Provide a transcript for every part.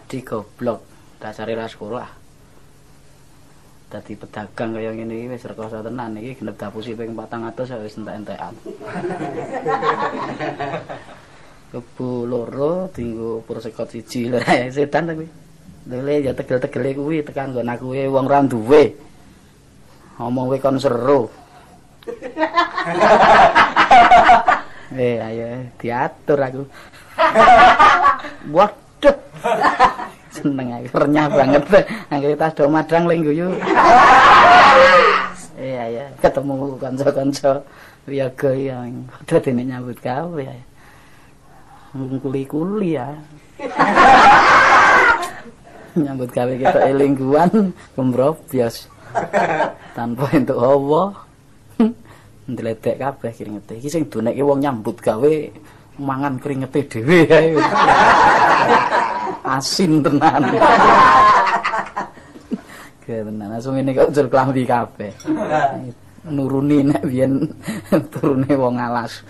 Duwe adik goblok, dasare ra sekolah. Dadi pedagang kaya ngene iki wis rekoso tenan iki genep dapusi ping 400 wis entek-entekan. Kebu loro dinggo persekot siji lho sedan ta kuwi. Lele ya tegel-tegele kuwi tekan nggon aku wong ra duwe. Omong kowe kon seru. eh ayo diatur aku. Waduh. Seneng aku renyah banget. Anggere tas do madang lek guyu. eh ayo ketemu kanca-kanca wiyaga yang padha dene nyambut gawe. Kuli-kuli ya. nyambut gawe kita elingguan kembrobyos tanpa entuk apa ndledek kabeh kringete iki sing donekke wong nyambut gawe mangan kringete dhewe ae asin tenan tenan langsung ini kok ucul klambi kabeh nuruni nek biyen turune wong alas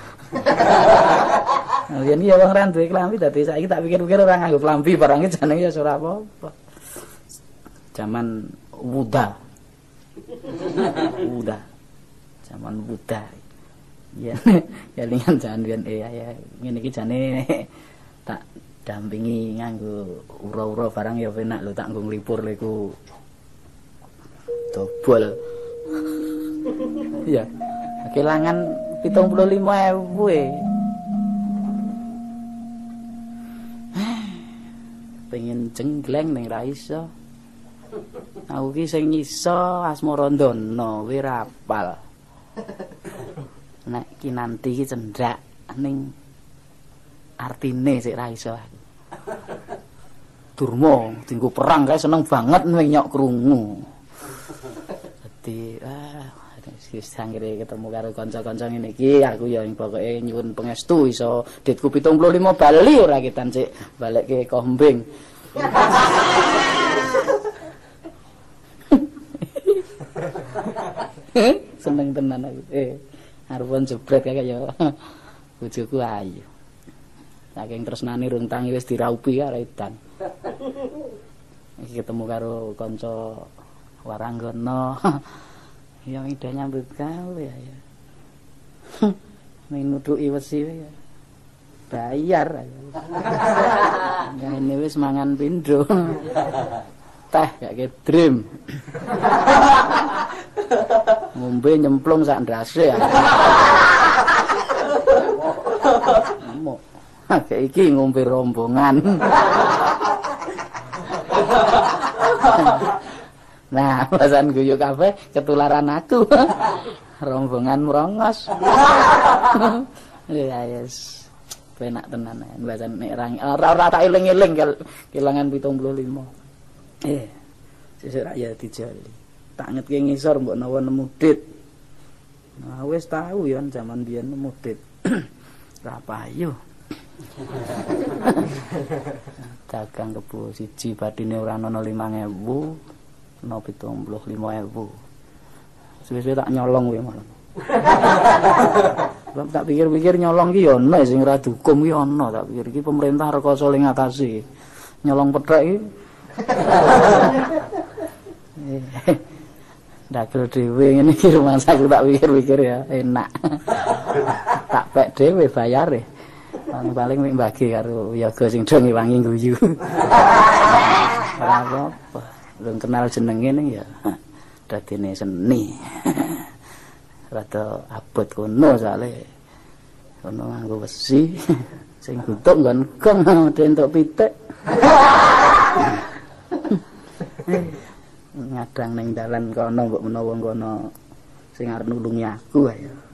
Yen iya wong duwe klambi dadi saiki tak pikir-pikir ora nganggo klambi barang iki jenenge ya ora apa-apa. Zaman Buddha. Buddha. Zaman Buddha. Ya, ya lingan jangan eh ya ngene iki jane tak dampingi nganggo ura-ura barang ya penak lho tak nggo nglipur leku dobol. Ya. Kelangan 75.000 e. pengen jenggleng ning ra iso. Aku ki sing iso Asmarandana kowe ra apal. Nek ki nanti ki cendrak ning artine sik ra iso aku. Durma dinggo perang kae seneng banget nyok krungu. Dadi ah wis sanggere ketemu karo kanca-kanca ngene iki aku ya ing pokoke nyuwun pangestu iso ditku 75 bali ora ketan sik balekke kombing seneng tenan aku eh arepon jebret kayak ya bojoku ayu saking tresnane rung tangi wis diraupi karo edan iki ketemu karo kanca waranggana yang ida nyambut gawe ya. Ning nutuki wesi ya. Bayar. Ya ini wis mangan pindho. Teh gak dream. Ngombe nyemplung sak ndase ya. Mo. Kayak iki ngombe rombongan. Nah, pasan guyu kafe ketularan aku. Rombongan merongos. Ya yes. Penak tenan ya. Pasan nek rang ora tak eling-eling kelangan 75. Eh. Sesuk ya dijali. Tak ngetke ngisor mbok nawa nemu dit. Nah, wis tahu ya zaman biyen nemu dit. Ra payu. Dagang kebo siji badine ora ana 5000. no pitung puluh lima ewu suwe-suwe tak nyolong kuwi malah tak pikir-pikir nyolong ki ya ana sing ora dihukum ki ana tak pikir iki pemerintah rekoso ling ngatasi nyolong pethek iki Dagel dhewe ngene iki rumah aku tak pikir-pikir ya enak. tak pek dhewe bayar e. Paling paling mik bagi karo yoga sing do ngiwangi guyu. Ora apa-apa. belum kenal jenenge ning ya dadine seni rada abot kono sale kono nganggo besi sing gutuk nggon gong entuk pitik ngadang ning dalan kono mbok menawa kono sing arep nulungi aku ayo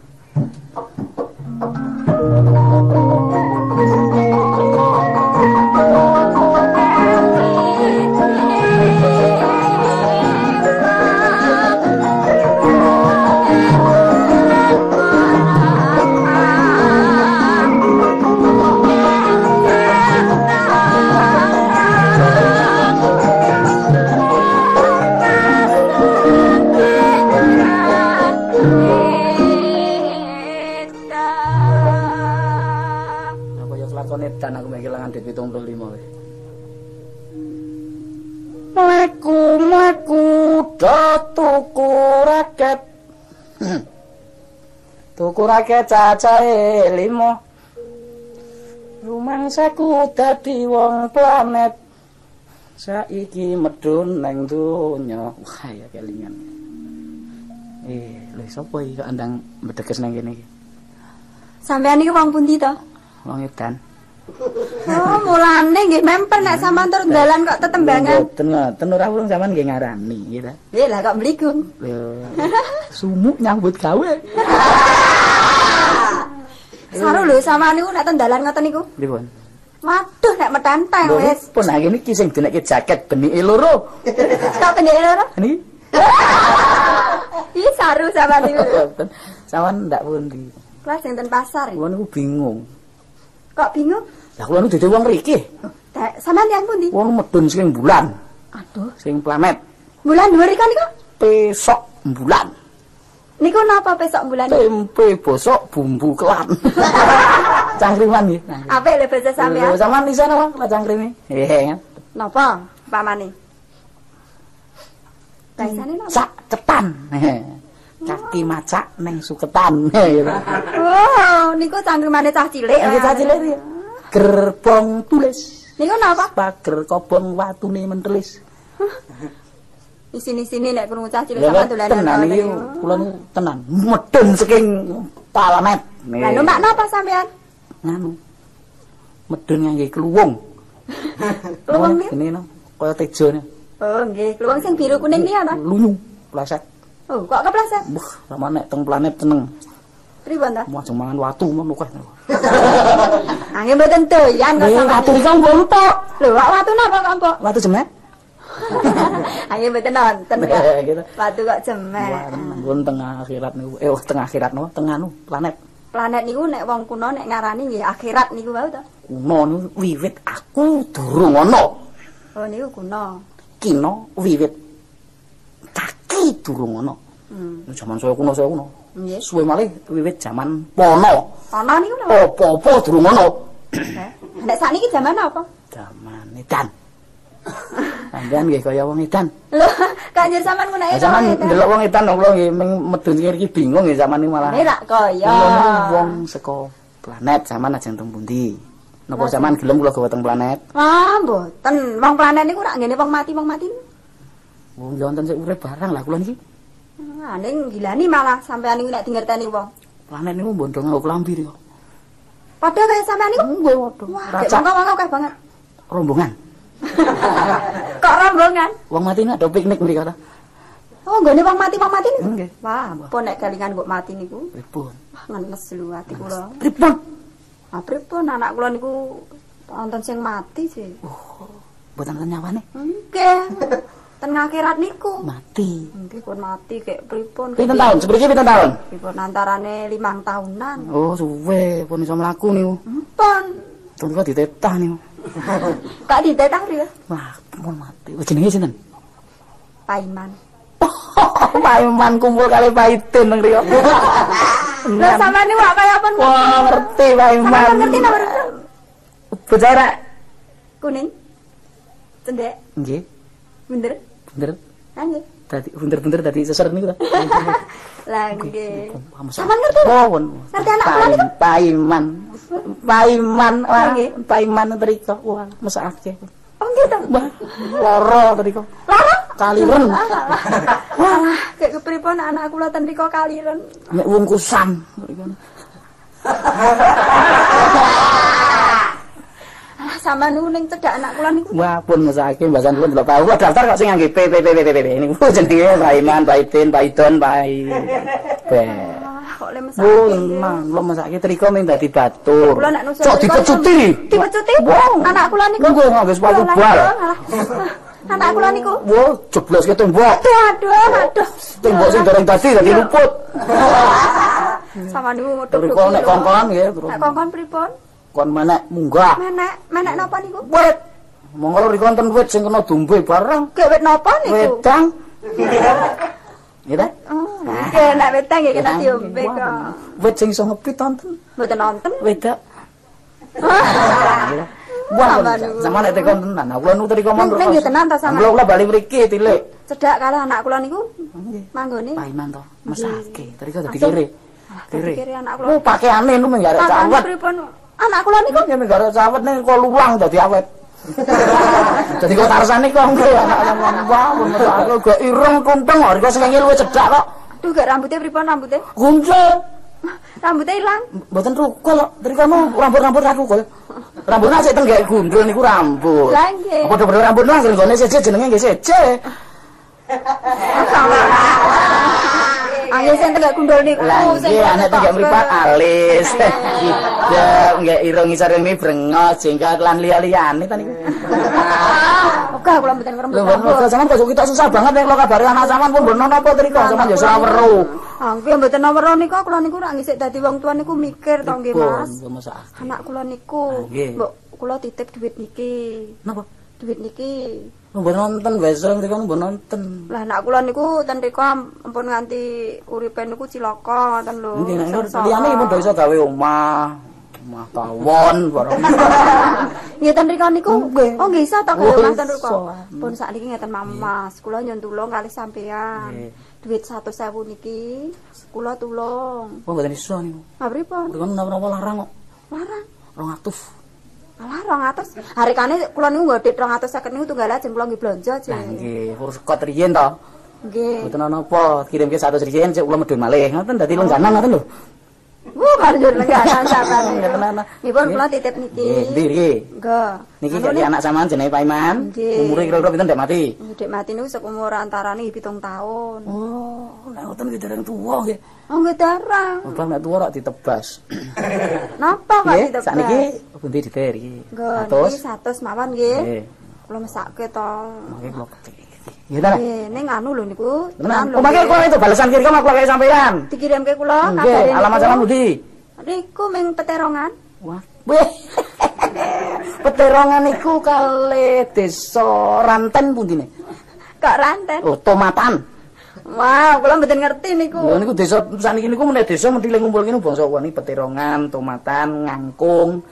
raket cacahe limo. Rumangsaku dadi wong planet. Saiki medun nang donya. Wah ya kelingan. Eh, lha sapa iki kok andang medekes nang kene iki? Sampeyan iki wong pundi to? Wong edan. Oh, mulane nggih memper nek sampean tur dalan kok tetembangan. Mboten ngoten ora urung sampean nggih ngarani nggih ta. Nggih lah kok mligung. Lho. Sumuk nyambut gawe. Saru lho sampean niku nek ten dalan ngoten niku. Pripun? Waduh nek metenteng wis. Pun kene iki sing dinekke jaket benike loro. Kok pendek lho. Niki. Ih saru sampean niku. Sampean ndak pundi. Kelas sing ten pasar. iki. Kula niku bingung. Kok bingung? Lah kula niku dadi wong mriki. Dek, sampean yang pundi? Wong medun sing bulan, Aduh, sing planet. bulan dhuwur kan niku? Besok bulan. Niku napa besok bulan? Tempe bosok bumbu kelan. Cangkriman nggih. Apik lho bahasa sampean. Lho, Sampean Bang, lah cangkrime. Hehe. Napa pamane? Bahasane napa? Cak ketan. Hehe. Kaki macak neng suketan. Oh, niku cangkemane cah cilik. Iki caci lari. Gerbong tulis. Niku napa? Pager kobong watune mentelis. Di sini-sini nek krungu cah cilik sampean dolanan. tenan iki kula niku tenan. Medun saking planet. Lah numpak napa sampean? nganu. Medun ngangge kluwung. Kluwung niku? Ini no, kaya tejone. Oh, nggih, kluwung sing biru kuning niku ta? Lunyu, pleset. Oh, kok kepleset? Wah, sama nek teng planet teneng. Pripun ta? Mau mangan watu ngono kae. Angge mboten doyan kok Eh, sampean. watu iki kan bontok. Lho, kok watu napa kok empok? Watu jemet. Angge mboten nonton kok. Gitu. Watu kok jemek. Wah, pun tengah akhirat niku. Eh, oh, tengah akhirat no, tengah anu planet. Planet niku nek wong kuno nek ngarani nggih akhirat niku wae to. Kuno niku wiwit aku durung ana. Oh, niku kuno. Kino wiwit kaki durung ana. Hmm. Zaman saya kuno saya kuno. Nggih. Suwe malih wiwit zaman pono. Ana niku lho. Apa-apa durung ana. Eh, Nek sakniki zaman apa? Zaman edan. Sampeyan nggih kaya wong edan. Lho, kanjur sampean nek Ya zaman ndelok wong edan kula nggih meng medun kene iki bingung nggih zaman iki malah. Nek rak kaya. Wong saka planet zaman ajeng teng pundi. Napa zaman gelem kula gawa teng planet? Ah, mboten. Wong planet niku rak ngene wong mati wong mati. Wong ya wonten sik urip barang lah kula niki. Ah, ning gilani malah sampean niku nek dingerteni wong. Planet niku bondo nganggo klambi niku. Padha kaya sampean niku. Nggih waduh. Wah, mongko akeh banget. rombongan. Kok rombongan? Wong mati nek ada piknik mriki ta. Oh, nggone wong mati wong mati niku. Nggih. Wah, apa nek kelingan kok mati niku? Pripun? Wah, ngenes lho ati kula. Pripun? Ah, pripun anak kula niku wonten sing mati sih. Mboten wonten nyawane. Nggih. Ten akhirat niku. Mati. Nggih pun mati kayak pripun. Pinten tahun? Seperti pinten tahun? Pripun antarane limang tahunan. Oh, suwe pun iso mlaku niku. Pun. Tunggu ditetah niku. Kak ditetah ya? Wah, pun mati. Jenenge sinten? Paiman. Paiman kumpul kali Paitin nang riyo. Lah sama niku kok kaya apa? Wah, ngerti Paiman. Ngerti nomor Bicara. kuning. Cendek, Nggih, bener. Ah, nggih. Tadi bener-bener tadi seser niku ta. Lah nggih. Sampeyan ngerti? Pawon. Ngerti anak kula niku? Paiman. Paiman, wah, Nggih. Paiman triko. Wah, mesake. Oh nggih to. Wah, loro triko. Larang. Kaliren. Wah, kayak kepripun anak kula ten riko kaliren. Nek wungkusan. Alah sama niku ning cedak anak kula niku. Wah, pun mesake mbasan kula delok tahu. Daftar kok sing ngangge P P P P P P. Niku jenenge Paiman, Paitin, Paidon, Pai. Be. Wah, kok le Oh, mesake. nang, lo mesake triko ming dadi batur. Kula nek nusul Cok dipecuti. Dipecuti? Anak kula niku. Monggo nganggo sepatu bal. Anak kula niku. Wah, jeblos ke tembok. Aduh, aduh, aduh. Tembok sing dereng dadi dadi luput. Sama niku Triko nek kongkon nggih, terus Nek kongkon pripun? Kon menek munggah. Menek, menek napa niku? Wit. Monggo riko wonten wit sing kena dumbe bareng. Gek wit napa niku? Wedang. Gitu? Oh, nggih nek weteng nggih kena diombe kok. Wit sing iso ngepit wonten. Mboten nonton. Wedak. Wah, niku. sama nek tekon tenan. Nah, kula nu triko mon. Ning- nggih tenan ta sampean? Kula bali mriki tilik. Cedak kali anak kula niku manggone. Paiman to, mesake. Triko dadi kiri. Kiri Kiri. anak kula. Oh, pakaiane nu menggarek Pakane cawet. Anak kula niku Ya menggarek cawet ning kok lulang dadi awet. Dadi kok tarsane kok engko anak mesake gak ireng kunteng kok sing luwih cedak kok. Aduh gak rambutnya pripun rambutnya? Gunjel. Rambutnya ilang. Mboten rukul kok. Triko nu rambut-rambut ra rukul. Rambutnya sik tenggek gundul niku rambut. Lah nggih. Padha-padha rambutnya sing gone seje jenenge nggih seje. Angge sing tegak gundul niku Lah sing nggih anak toke. mripat alis. Tidak nggih irung isar ini brengos jenggot lan liya-liyane ta niku. Oke, kula mboten ngerembug. Lho wong kok sampean kok kita susah banget nek kalau kabare anak sampean pun bener napa triko sampean ya ora weru. Angge mboten nomor niku kula niku rak ngisik dadi wong tua niku mikir to nggih, Mas. Masa Anak kula niku, mbok kula titip duit niki. napa? Duit niki. Mbok nonton besok triko mbok nonton. Lah anak kula niku ten riko ampun nganti uripe niku cilaka ngoten lho. Nggih nek liyane pun iso gawe omah. Omah tawon barang. Nggih ten riko niku. Oh nggih iso Oh, kaya Mas ten riko. Pun sakniki ngeten Mas, kula nyon tulung kali sampean. Duit 100.000 niki kula tulung. Wong mboten iso niku. Lah pripun? Triko napa-napa larang kok. Larang. 200. Alah 200. Hari kane kula niku nggodhe 250 niku tunggal ajeng kula nggih blonjo Lah aja. nggih, urus kot riyen to. Nggih. Mboten ana apa, kirimke 100 riyen cek kula medun malih. Ngoten dadi lengganan ngoten lho. Wuh, banjur sampean. Kula titip niki. Nggih. Niki jadi anak sampean jenenge Paiman. Nggih. Umure kira-kira pinten ndek mati? Dek mati niku sekumur antarane 7 tahun. Oh, nek ngoten ki dereng tuwa nggih. Oh, nggih darang. Bapak nek tuwa rak ditebas. Napa kok ditebas? sakniki pundi diter iki? Nggih, 100. niki 100 mawon nggih. Kula mesake to. Nggih kula. Nggih ta? Nggih, ning anu lho niku. Tenan. Oh, mangke nggih. kula itu balasan kiri kok kula kaya sampean. dikirimke kula Nggih, kabare alamat niku. sampean pundi? Niku ming peterongan. Wah. Weh. Peterongan iku kali desa Ranten pundi ne? Kok ranten? Oh, Tomatan. Wah, kula mboten ngerti niku. Lho niku desa saniki niku meneh desa mesti ngumpul kene bangsa wani peterongan, tomatan, ngangkung.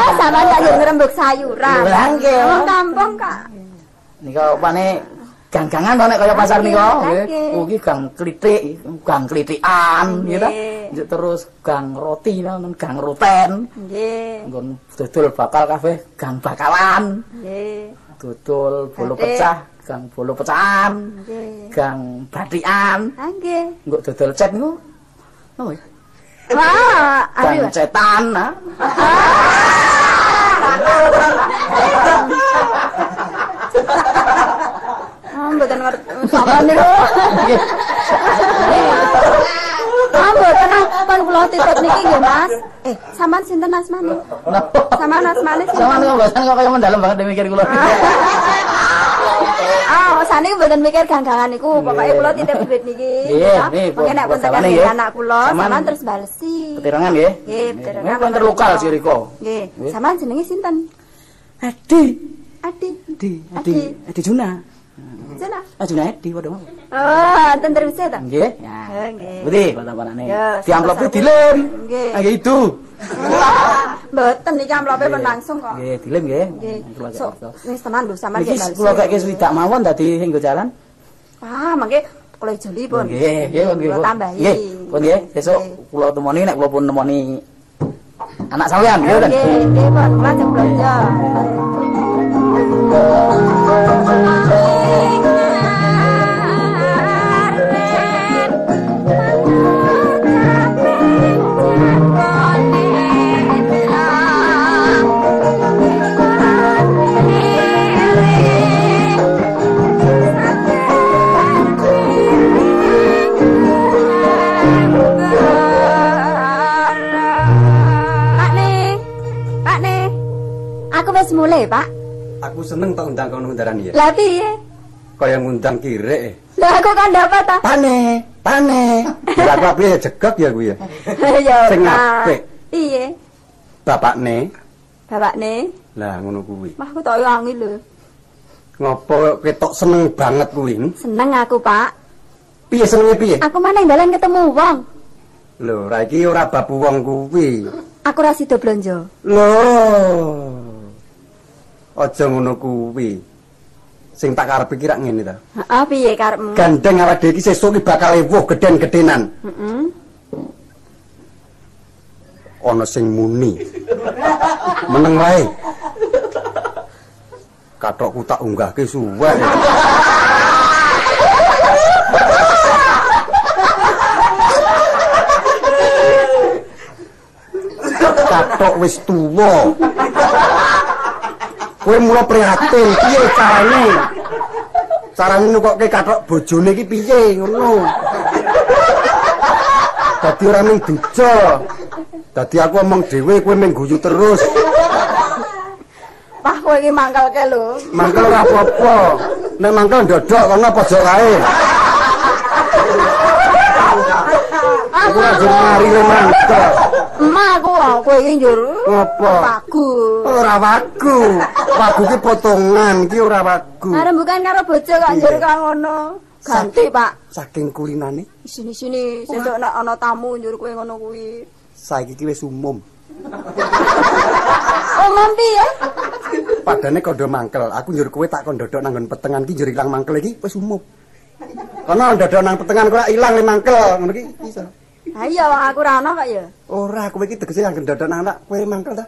Eh, sampean tak ngrembug sayuran. Lah, nggih. Wong kampung kak. Nika opane gang-gangan to nek kaya pasar nika. Nggih, Nggih. Oh gang klitik, gang klitikan ta. Nggih. Njuk Terus gang roti nonton gang roten. Nggih. Nggon dodol bakal kabeh gang bakalan. Nggih. Dodol bolo pecah, gang bolo pecahan. Nggih. Gang batikan. Ah, nggih. Nggo dodol cet niku. Napa ya? Wah, Gang ayo. cetan. ah. Ah, mboten ngerti. Sampean niku. Ah, mboten pun kula titip niki nggih, Mas. Eh, sampean sinten asmane? Sampean asmane sinten? Sama niku bosan kok kaya mendalam banget mikir kula. Ah, sane mboten mikir ganggangan niku. Pokoke kula titip duit niki. Iya, ya. nih, Mungkin nek pun tekan sampean nggih anak kula, Sampean- sampean terus balesi. Petirangan nggih. Nggih, petirangan. Kan terlokal si Riko. Nggih. Nggih. Sampean jenenge sinten? Adi. Edi, Adi. Edi, Edi Juna. Jana. Ah Juna Edi waduh. Oh, tenter bisa ta? Nggih. Ya. Nggih. Budi, kata-katane. Ya, Di amplop sama-sama. dilem. Nggih. Nggih itu. Mboten iki amplope pun langsung kok. Nggih, dilem nggih. Nggih. Wis tenan lho sampean Niki nggih kula kek swidak mawon dadi sing jalan. Ah, mangke kula jeli pun. Nggih, nggih, pun nggih. Kula tambahi. Nggih, pun nggih. Nggih. kula temoni nek kula pun nemoni anak sampean, nggih? Nggih, nggih, pun kula jeng belanja. Ya. Lah piye? Kaya ngundang kirek. Lah aku kan dapat ta? Pane, pane. Kira aku ape jegak ya kuwi ya. Ya. Sing apik. Iya, Bapakne. Bapak nih. Lah ngono kuwi. Mah aku tak wangi lho. Ngopo ketok seneng banget kuwi? Seneng aku, Pak. Piye senenge piye? Aku mana dalan ketemu wong. Lho, ra iki ora bab wong kuwi. Aku ra sida blanja. Loh. Aja ngono kuwi. Sing tak karepe ki rak ngene ta. Heeh, piye karepmu? Gandeng awake dhewe iki sesuk ki bakal ewuh geden-gedenan. Heeh. Ana sing muni. Meneng wae. Kathokku tak unggahke suwe. Kathok wis tuwa. Kowe mula prihatin piye carane? Carane nukokke kathok bojone iki piye ngono. Dadi ora ning duja. Dadi aku omong dhewe kowe mung guyu terus. Wah, kowe iki mangkelke lho. Mangkel ora apa-apa. Nek mangkel ndodok kono pojok kae. Aku jur mari mangkel. Aku kowe iki njur. Apa? Pagu. Ora wagu. Wagu ki potongan ki ora wagu. Arep bukan karo bojo kok njur kok ngono. Ganti, Pak. Saking kulinane Sini-sini sesuk nek ana tamu njur kowe ngono kuwi. saiki ki wis umum. Ngompi ya? Padane kondo mangkel. Aku njur kowe tak kondodok nang petengan ki njur ilang mangkel iki wis umum. Kono ndodok nang petengan kok ilang le mangkel ngono ki iso. Ha iya aku ra ono kok ya. Ora, kowe iki tegese nang ndodok nang anak kowe mangkel ta.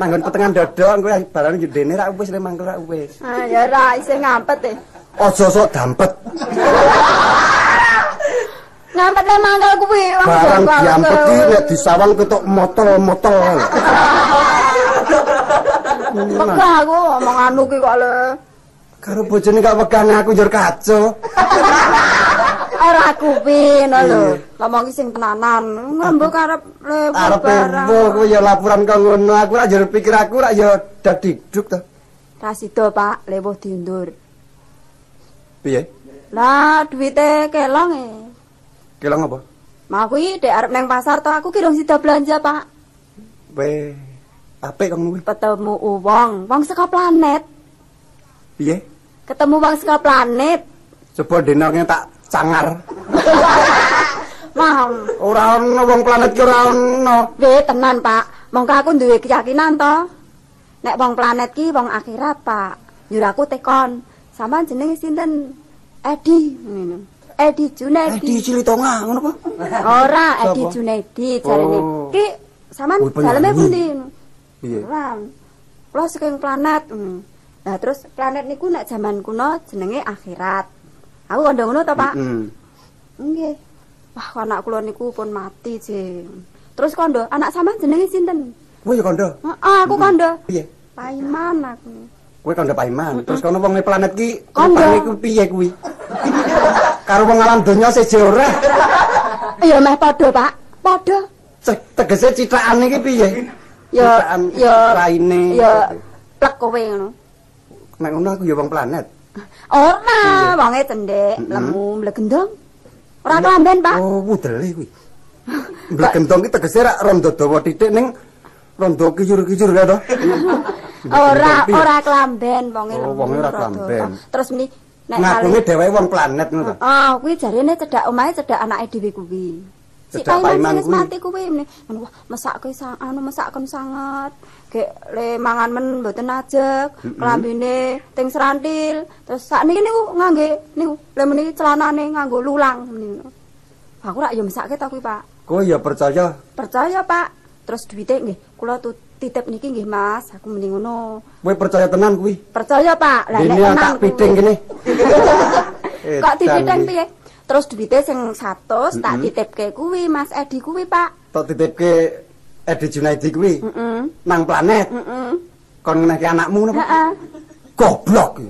Nang nggon petengan dodok kowe barang jendene ra wis le mangkel ra wis. Ha ya ra isih ngampet e. Aja sok dampet. Ngampet le mangkel kuwi. Barang diampet iki nek disawang ketok motol-motol. Megah aku omong anu ki kok le. Karo bojone gak wegane aku njur kaco. Ora kuwi ngono lho. Ngomong sing tenanan. Ngrembug arep Arep kowe ya laporan kok ngono. Aku ra njur pikir aku ra ya dadiduk to. Ra sida, Pak, lewuh diundur. Piye? Lah duwite kelong e. Kelong apa? Mau kuwi dek arep nang pasar to aku ki dong sida belanja, Pak. Weh, apik kok kuwi. Ketemu wong, wong saka planet. Piye? Ketemu wong saka planet. Coba denarnya tak cangar. Mau. Ora ono wong planet ki ora ono. Weh tenan, Pak. Mongko aku duwe keyakinan to. Nek wong planet ki wong akhirat, Pak. Nyur aku tekon. Sampeyan jenenge sinten? Edi. Ngono. Edi Eh Junaidi. di Cilitonga ngono apa? Ora, Edi? Junaidi jarene. Oh. Ki sampean daleme pundi? Piye? Ora. Kula saking planet. Nah, terus planet niku nek jaman kuno jenenge akhirat. Aku kandha ngono to, Pak? Heeh. Nggih. Wah, anak kula niku pun mati, Jeng. Terus kondo, anak sampean jenenge sinten? Kowe ya kandha. Heeh, aku kondo. Piye? Paiman aku. Kowe kandha Paiman. Terus kono wong planet ki Kandha. rupane ku piye kuwi? Karo wong alam donya seje ora. Ya meh padha, Pak. Padha. Ce- Tegese citakane ki piye? Ya ya raine. Ya plek kowe ngono. Nek ngono aku ya wong planet. Ora, wonge cendhek, lemu, mlegendong. Ora kelamben, Pak. Oh, wudele kuwi. Mbek gendong ki tegese rak rondo dawa titik ning rondo kijur-kijur ya to. Ora, ora kelamben, wonge Oh, lemu. wonge ora rada. kelamben. Terus meni nek Ngakune dheweke wong planet ngono to. Ah, kuwi jarene cedak omahe cedak anake dhewe kuwi. Si Cedak Paiman sing wis kuwi. mati kuwi Wah, mesake sang anu mesaken sangat. Gek le mangan men mboten ajeg, klambine ting serantil. Terus sakniki niku ngangge niku le meniki celanane nganggo lulang meni. Aku rak yo mesake ta kuwi, Pak. Kowe ya percaya Percaya, Pak. Terus duwite nggih kula tu titip niki nggih, Mas. Aku meni ngono. kowe percaya tenan kuwi. Percaya, Pak. Lah nek tenan tak piting kene. Kok iki. piye? Terus duwite sing 100 tak titipke kuwi Mas Edi kuwi, Pak. Tak titipke Edi Junaidi kuwi Heeh. nang planet. Heeh. Kon ngenehke anakmu ngono apa? Heeh. Goblok.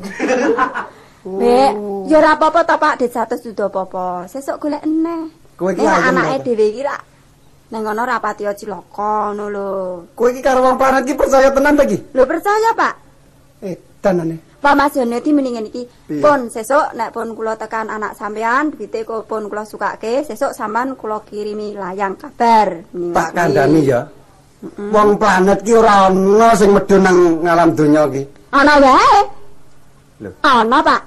Bek, ya ora apa-apa to, Pak. Dit 100 dudu apa-apa. Sesuk golek eneh. Kowe iki Nek anake ta? dhewe iki rak nang ngono rapati cilaka ngono lho. Kowe iki karo wong planet iki percaya tenan ta iki? Lho percaya, Pak? Edan ane. Pak Mas Jonedi mendingan iki pun sesuk nek pun kula tekan anak sampean duwite kok pun kula sukake sesuk sampean kula kirimi layang kabar Tak kandhani ya. Wong planet ki ora ana sing medhun nang ngalam donya ki. Ana wae. Lho. Ana, Pak.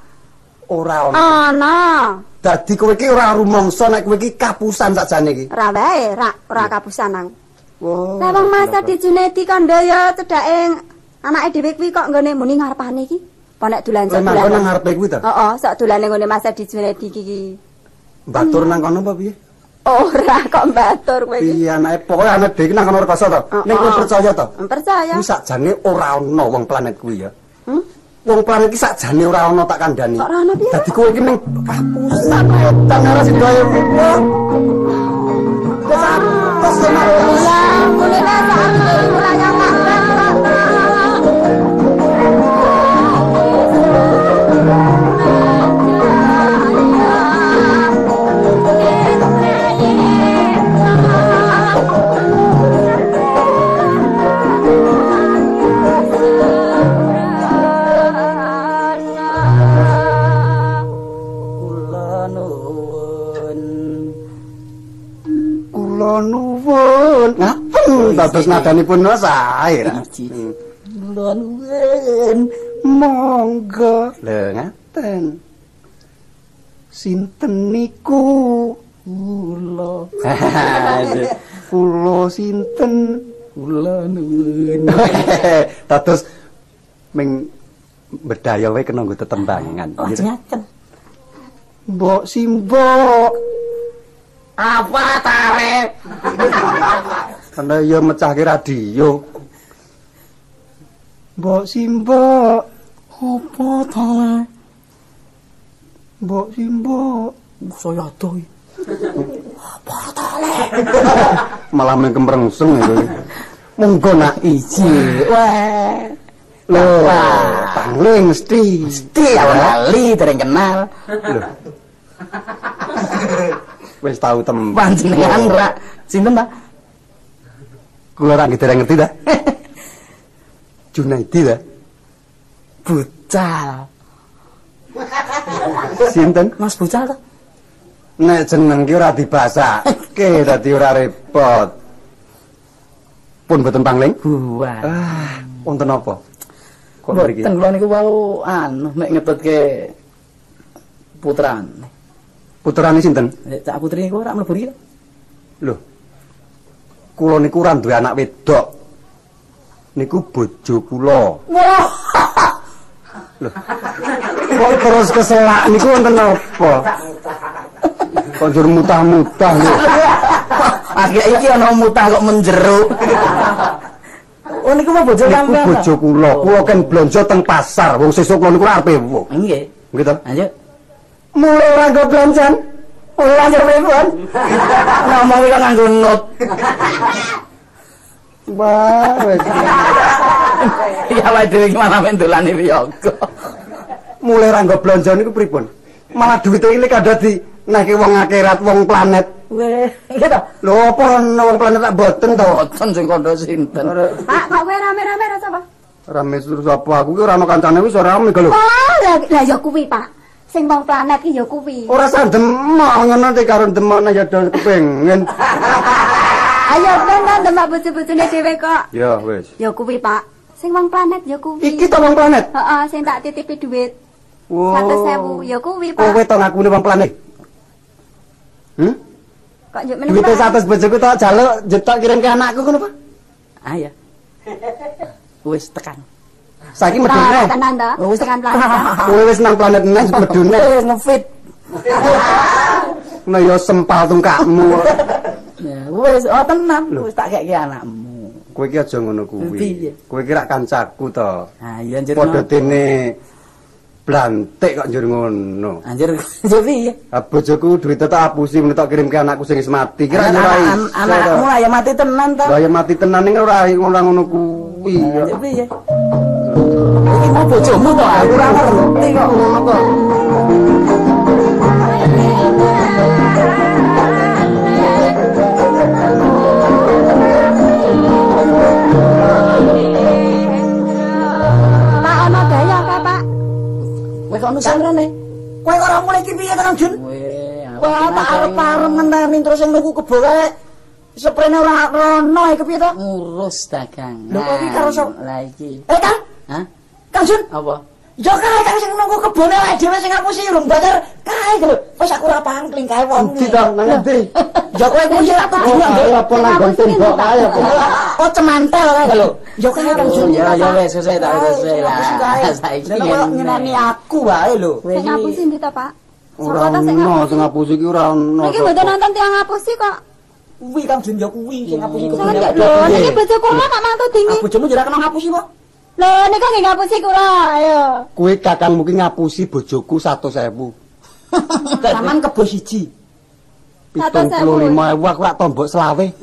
Ora ana. Ana. Dadi kowe iki ora rumangsa nek kowe iki kapusan sakjane iki. Ora wae, ra ora kapusan aku. Wah. Lah wong masa di Junedi kandha ya cedhake anake dhewe kuwi kok nggone muni ngarepane iki. Apa nek dolan sak dolan. nang ngarepe kuwi ta? Heeh, sak dolane ngene masa di Junedi iki. Batur nang kono apa piye? Ora kok mbatur kowe iki. Piye anake pokoke anak dhewe iki nang kono rekoso to. Oh, Ning kowe percaya to? Percaya. Kuwi sakjane ora ana wong planet kuwi ya. Hmm? Wong planet iki sakjane ora ana tak kandhani. Ora ana piye? Dadi kowe iki ning kapusan edan ora sidoe. Kesantos enak. Lah, mule lah sak ora dados nadanipun sae. ra? Iji. Kula nuwun. Monggo. Lho ngaten. Sinten niku? Kula. Kula sinten? Kula nuwun. Dados ming bedaya wae kena nggo tetembangan. Oh, ngaten. Mbok simbok. Apa tare? Karena ya mecahke radio. Mbok simbok. Apa tare? Mbok simbok. Saya adoh. Malah ming kemrengseng itu. Monggo nak Iji. Wah. lho. Apa? Pangling mesti. Mesti awal kali dereng kenal. Lho. Wis tau tembang. Panjenengan ra sinten ta? Kula ra ngerti ngerti ta. Junaidi ta. Bucal. Sinten? Mas Bucal ta? Nek jeneng ki ora dibasake dadi ora repot. Pun boten pangling? Buah. Ah, wonten apa? Kok mriki? Mboten kula niku wau anu mek ngetutke putraan. Putrane sinten? Cak putri niku ora mlebu iki. ta? Lho. Kula niku ora duwe anak wedok. Niku bojo kula. Wah. Lho. Kok terus keselak niku wonten apa? Kok jur mutah-mutah lho. Akhirnya iki ana mutah kok menjeru. Oh niku mah bojo Niku sampean. ta? bojo kula. Kula kan blonjo teng pasar. Wong sesuk kula niku arepe wong. Nggih. Nggih to? Ayo. Mulai ora nggo blonjan. Mulai lanjut pripun? Ngomong kok nganggo not. Wah, wis. Ya wae dhewe iki malah men dolane wiyaga. Mulai ra nggo blonjo niku pripun? Malah duwite iki kada di nake wong akhirat, wong planet. Weh, iki to. Lho apa wong planet tak boten to? Boten sing kandha sinten. Pak, kok kowe rame-rame ra sapa? Rame terus apa aku ki ora ana kancane wis ora rame lho. Oh, lah ya kuwi, Pak. Sing wong planet ki ya kuwi. Ora sandem ngono te karo demokna ya do kepengin. Ayo tenan demak bojo-bojone dhewe kok. Ya wis. Ya kuwi, Pak. Sing wong planet ya kuwi. Iki to wong planet. Heeh, sing tak titipi dhuwit. Wow. 100.000 ya kuwi, Pak. Kowe to ngakune wong planet. Hmm? Kok njuk meneng. Duwite Pak? 100 bojoku tak jaluk jetok kirim ke anakku ngono, Pak. Ah ya. Wis tekan. Saiki medune. to. Oh, wis tekan planet. Kowe wis nang planet nes medune. Wis ngefit. Nah ya sempal tungkakmu. Ya, wis oh tenan, wis tak keke anakmu. Kowe iki aja ngono kuwi. Kowe iki rak kancaku to. Ah, iya anjir. Padha dene blantik kok njur ngono. Anjir, yo piye? Ah bojoku duwite tak apusi mun tak kirim ke anakku sing wis mati. Kira ora iso. Anakmu lah ya mati tenan to. Lah ya mati tenan ning ora ora ngono kuwi. Anjir piye? Iki mau bojomu to, aku ora ngerti kok ngono kok. Pak ana daya apa, Pak? Kowe kok nusan rene? Kowe ora mulai iki piye tenan Jun? Wah, tak arep-arep ngenteni terus sing niku keboke sprene ora rono iki piye to? ngurus dagang. Lho, kok iki karo Lah iki. Eh, Kang, Hah? Kang Jun, Apa? Ya kae kang sing nunggu kebone awake dhewe sing ngapusi urung bayar kae lho. Wis aku ora pangkling kae wong. Endi to nang endi? Ya kowe kuwi Oh, dina. ayo apa langgon tembok kae apa? Oh cemantel kae lho. Ya kae kang Oh, ya ya wis selesai tak selesai lah. Saiki kok nyenani aku wae lho. Sing ngapusi ndi ta, Pak? Ora ta ono ngapusi? sing ngapusi iki ora ono. Niki mboten nonton tiang ngapusi kok. Kuwi kang Jun ya kuwi sing ngapusi Jangan kebone. gak lho, niki bojo kula mak mantu dingi. Ah bojomu jare kena ngapusi kok. Lho, nika nggih ngapusi kula. Ayo. Kuwi kakangmu ki ngapusi bojoku 100.000. Saman kebo siji. 75.000 aku lak tombok selawe.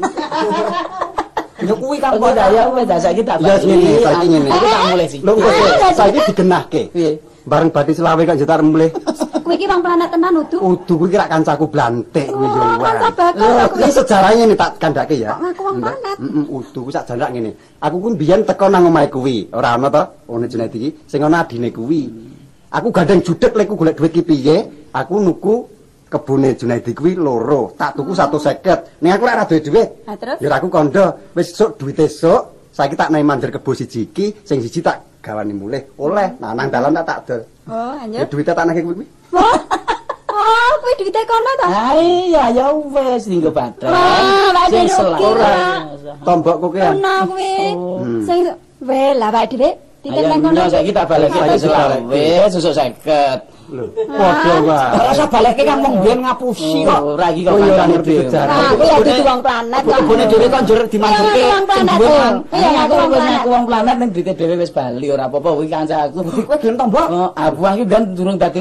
Ya kuwi kang Aku tak ya wis tak saiki tak Ya ngene, saiki ngene. Aku tak mulai sih. Lho kok saiki digenahke. Piye? Bareng badhe selawe kok jetar mulih. Kuwi iki wong planet tenan udu. Udu kuwi kira kancaku blantik kuwi yo. Oh, kanca bakal Lho, aku. iki sejarahnya ngene tak kandhake ya. Kok ngaku wong planet? Heeh, udu kuwi sak jarak ngene. Aku kuwi biyen teko nang omahe kuwi. Ora ana to? Ono Junaid iki sing ana adine kuwi. Aku gandeng judek lek golek dhuwit ki piye? Aku nuku kebune Junaid kuwi loro. Tak tuku 150. Ning aku ora duwe dhuwit. Terus? Ya aku kondo. Wis esuk duwit esuk. Saiki tak naik mandir kebo siji iki, sing siji tak gawani mulih. Oleh. Nah nang dalan tak tak dol. Oh, Ya anjir. duwite tak nake kuwi. Oh, kuwi duwite kono ta? Ah iya ya wis dinggo baterai. Wah, Pak Sing. Pak. Tombokku ki ya. Kono kuwi. Hmm. Sing weh lah Pak dhewe. Nang kono. Ayo saiki tak balik lagi dibalik. selawe susuk 50. Lho, padha wae. Ora usah baleke kang wong biyen ngapusi kok. Oh, ora iki kok Oh, kancane dhewe. sejarah. Nah, aku ya dudu wong planet kok. Kebone dhewe kon njur dimandurke. Iya, kan. Aku wong wis planet. wong planet ning duite dhewe wis bali ora apa-apa kuwi kancaku. Kowe gelem tombok? Oh, abuang iki ben durung dadi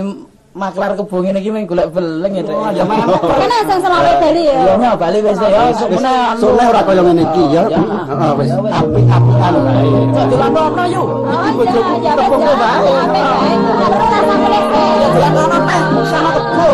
maklar kebo ngene iki mung golek beleng ya, Dek. Oh, ya memang. Kan sing selawe bali ya. Iya, nya bali wis ya sukune Sone ora kaya ngene iki ya. Ya. Heeh, wis. apik-apikan bae. Dadi lano yo. Oh, iya, ya wis. Apik bae. Terus tak sampe Dadi lano meh sama kebo.